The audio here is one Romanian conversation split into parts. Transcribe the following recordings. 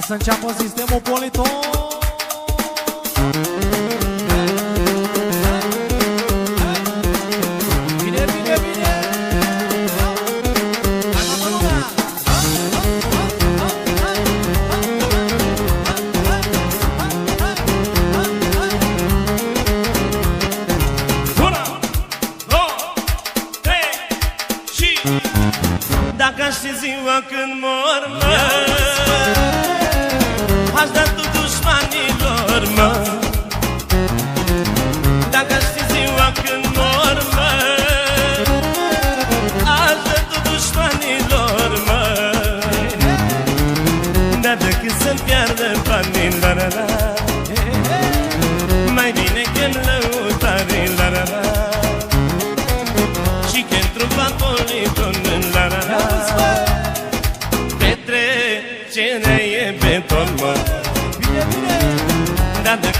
Iar să înceapă sistemul politon Bine, bine, bine Hai, toată lumea! Una, două, trei și Dacă aș ști ziua când mor, mă Aș da tu dușmanilor, mă e beton,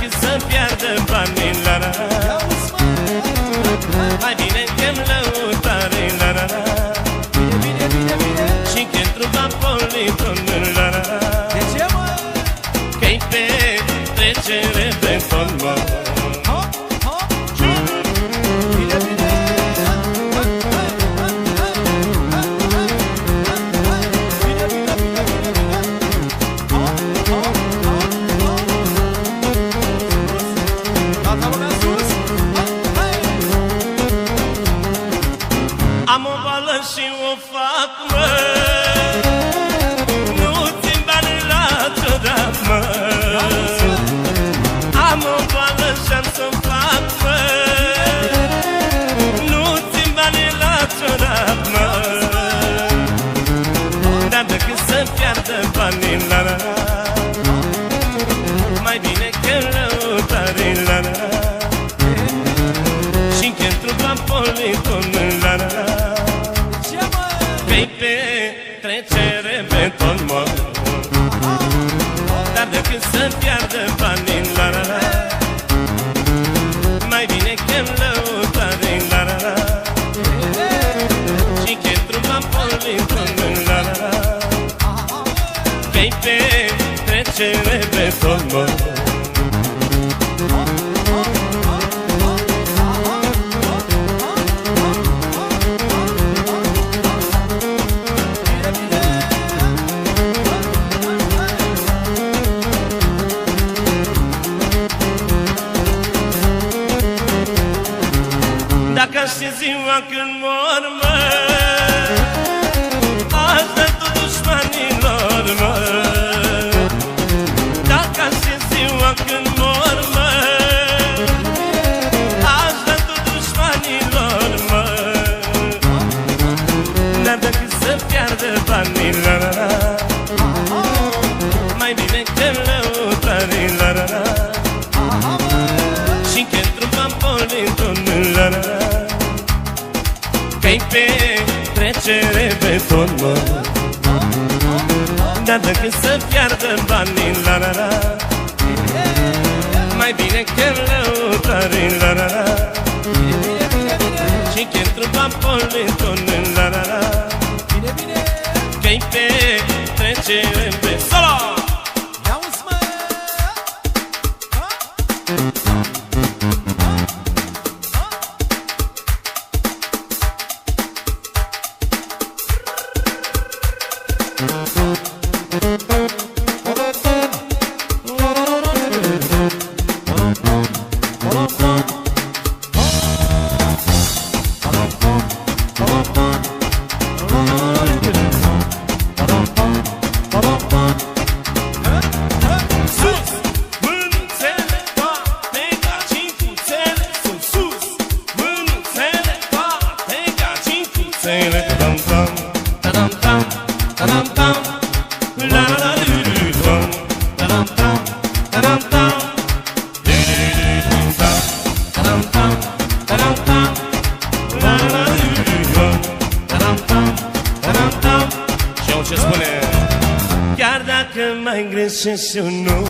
وحشي وفاطمه petrecere beton, mă. Dar decât să piardă banii, la la la? Mai bine chem lăutare, la la la. Și că într-un politon, la la la. Că-i petrecere beton, mă Dacă aș ști ziua când mor, mă Aș da tu dușmanilor, mă. Dacă aș ști ziua când mor, mă Aș da tu dușmanilor, mă. Dar decât să piardă banii, petrecere beton, mă Dar decât să piardă banii, la la la Mai bine că lăutare, la la la Și că într-un vapoliton, la la la Bine, bine! Că-i petrecere beton Solo! sailing, dum dum. my gracious, you know.